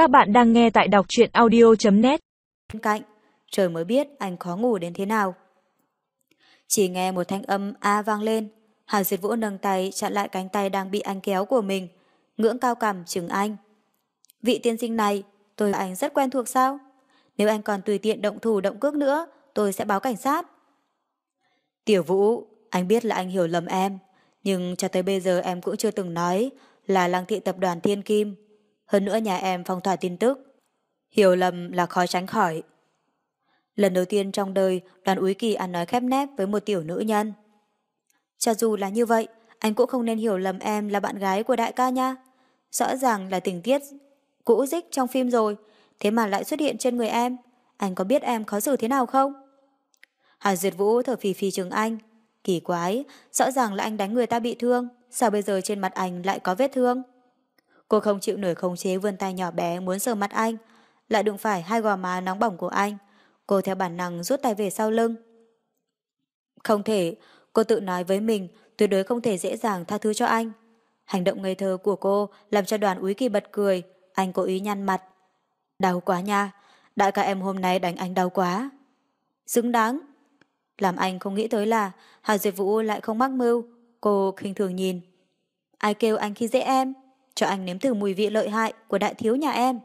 Các bạn đang nghe tại đọc truyện audio.net Bên cạnh, trời mới biết anh khó ngủ đến thế nào. Chỉ nghe một thanh âm A vang lên, Hà Diệt Vũ nâng tay chặn lại cánh tay đang bị anh kéo của mình, ngưỡng cao cằm chừng anh. Vị tiên sinh này, tôi và anh rất quen thuộc sao? Nếu anh còn tùy tiện động thủ động cước nữa, tôi sẽ báo cảnh sát. Tiểu Vũ, anh biết là anh hiểu lầm em, nhưng cho tới bây giờ em cũng chưa từng nói là lăng thị tập đoàn Thiên Kim. Hơn nữa nhà em phong tỏa tin tức. Hiểu lầm là khó tránh khỏi. Lần đầu tiên trong đời, đoàn úy kỳ ăn nói khép nép với một tiểu nữ nhân. Cho dù là như vậy, anh cũng không nên hiểu lầm em là bạn gái của đại ca nha. Rõ ràng là tình tiết cũ dích trong phim rồi, thế mà lại xuất hiện trên người em. Anh có biết em khó xử thế nào không? Hà Duyệt Vũ thở phì phì chừng anh. Kỳ quái, rõ ràng là anh đánh người ta bị thương, sao bây giờ trên mặt anh lại có vết thương? Cô không chịu nổi không chế vươn tay nhỏ bé muốn sờ mặt anh, lại đụng phải hai gò má nóng bỏng của anh. Cô theo bản năng rút tay về sau lưng. Không thể, cô tự nói với mình tuyệt đối không thể dễ dàng tha thứ cho anh. Hành động ngây thơ của cô làm cho đoàn úy kỳ bật cười, anh cố ý nhăn mặt. Đau quá nha, đại ca em hôm nay đánh anh đau quá. Xứng đáng. Làm anh không nghĩ tới là Hà duyệt Vũ lại không mắc mưu, cô khinh thường nhìn. Ai kêu anh khi dễ em, cho anh nếm thử mùi vị lợi hại của đại thiếu nhà em.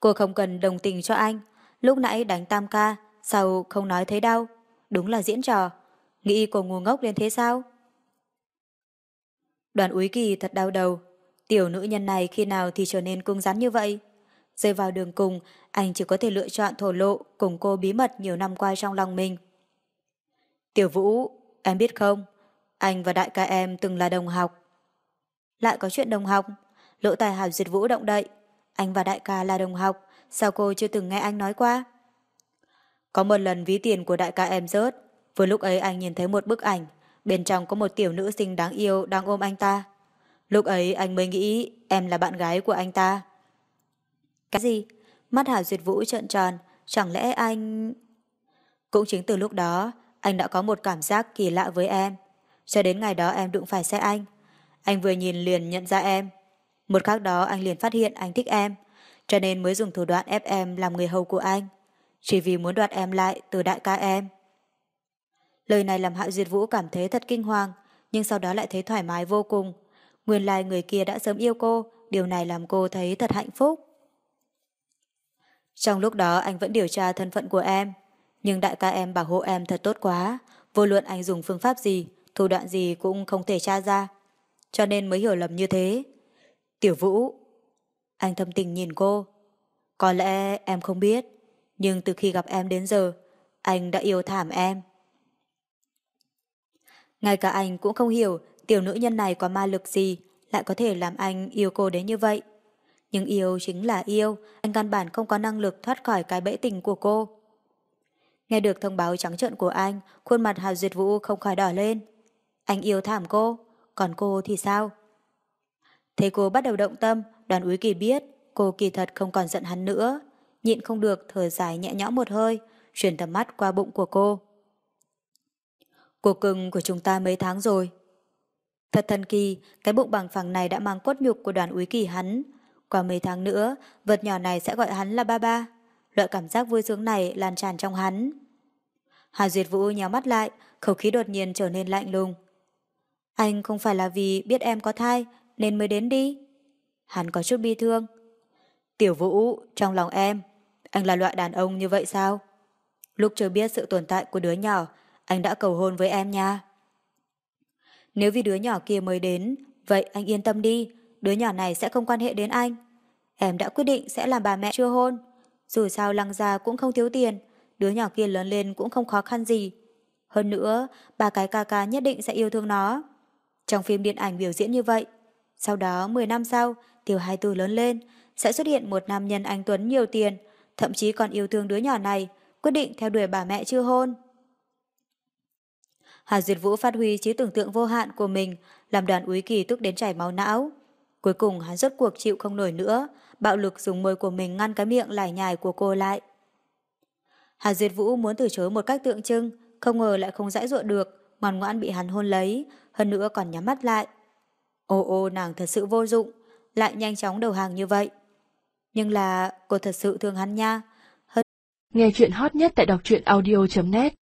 Cô không cần đồng tình cho anh, lúc nãy đánh tam ca, sao không nói thấy đau, đúng là diễn trò. Nghĩ cô ngu ngốc lên thế sao? Đoàn úy kỳ thật đau đầu. Tiểu nữ nhân này khi nào thì trở nên cứng rắn như vậy? Rơi vào đường cùng, anh chỉ có thể lựa chọn thổ lộ cùng cô bí mật nhiều năm qua trong lòng mình. Tiểu Vũ, em biết không? Anh và đại ca em từng là đồng học. Lại có chuyện đồng học. Lỗ tài hào diệt Vũ động đậy. Anh và đại ca là đồng học. Sao cô chưa từng nghe anh nói qua? Có một lần ví tiền của đại ca em rớt. Vừa lúc ấy anh nhìn thấy một bức ảnh. Bên trong có một tiểu nữ sinh đáng yêu đang ôm anh ta. Lúc ấy anh mới nghĩ em là bạn gái của anh ta. Cái gì? Mắt Hảo Duyệt Vũ trợn tròn. Chẳng lẽ anh... Cũng chính từ lúc đó, anh đã có một cảm giác kỳ lạ với em. Cho đến ngày đó em đụng phải xe anh. Anh vừa nhìn liền nhận ra em. Một khắc đó anh liền phát hiện anh thích em. Cho nên mới dùng thủ đoạn ép em làm người hầu của anh. Chỉ vì muốn đoạt em lại từ đại ca em. Lời này làm Hạ Duyệt Vũ cảm thấy thật kinh hoàng, nhưng sau đó lại thấy thoải mái vô cùng. Nguyên lai người kia đã sớm yêu cô, điều này làm cô thấy thật hạnh phúc. Trong lúc đó anh vẫn điều tra thân phận của em, nhưng đại ca em bảo hộ em thật tốt quá, vô luận anh dùng phương pháp gì, thủ đoạn gì cũng không thể tra ra. Cho nên mới hiểu lầm như thế. Tiểu Vũ, anh thâm tình nhìn cô. Có lẽ em không biết, nhưng từ khi gặp em đến giờ, anh đã yêu thảm em. Ngay cả anh cũng không hiểu tiểu nữ nhân này có ma lực gì lại có thể làm anh yêu cô đến như vậy. Nhưng yêu chính là yêu, anh căn bản không có năng lực thoát khỏi cái bẫy tình của cô. Nghe được thông báo trắng trợn của anh, khuôn mặt Hà Duyệt Vũ không khỏi đỏ lên. Anh yêu thảm cô, còn cô thì sao? Thấy cô bắt đầu động tâm, đoàn úy kỳ biết cô kỳ thật không còn giận hắn nữa. Nhịn không được thở dài nhẹ nhõm một hơi, chuyển tầm mắt qua bụng của cô. Cuộc cưng của chúng ta mấy tháng rồi. Thật thần kỳ, cái bụng bằng phẳng này đã mang cốt nhục của đoàn úy kỳ hắn. Qua mấy tháng nữa, vật nhỏ này sẽ gọi hắn là ba ba. Loại cảm giác vui sướng này lan tràn trong hắn. Hà Duyệt Vũ nhắm mắt lại, khẩu khí đột nhiên trở nên lạnh lùng. Anh không phải là vì biết em có thai nên mới đến đi. Hắn có chút bi thương. Tiểu Vũ, trong lòng em, anh là loại đàn ông như vậy sao? Lúc chưa biết sự tồn tại của đứa nhỏ, anh đã cầu hôn với em nha. Nếu vì đứa nhỏ kia mới đến, vậy anh yên tâm đi, đứa nhỏ này sẽ không quan hệ đến anh. Em đã quyết định sẽ làm bà mẹ chưa hôn. Dù sao lăng gia cũng không thiếu tiền, đứa nhỏ kia lớn lên cũng không khó khăn gì. Hơn nữa, ba cái ca ca nhất định sẽ yêu thương nó. Trong phim điện ảnh biểu diễn như vậy, sau đó 10 năm sau, Tiểu Hai Tư lớn lên, sẽ xuất hiện một nam nhân anh Tuấn nhiều tiền, thậm chí còn yêu thương đứa nhỏ này, quyết định theo đuổi bà mẹ chưa hôn. Hà Duyệt Vũ phát huy trí tưởng tượng vô hạn của mình, làm đoàn úy kỳ tức đến chảy máu não. Cuối cùng hắn rốt cuộc chịu không nổi nữa, bạo lực dùng môi của mình ngăn cái miệng lải nhải của cô lại. Hà Duyệt Vũ muốn từ chối một cách tượng trưng, không ngờ lại không dãi dụa được, ngoan ngoãn bị hắn hôn lấy, hơn nữa còn nhắm mắt lại. Ô ô nàng thật sự vô dụng, lại nhanh chóng đầu hàng như vậy. Nhưng là cô thật sự thương hắn nha. Hơn Nghe chuyện hot nhất tại đọc truyện audio.net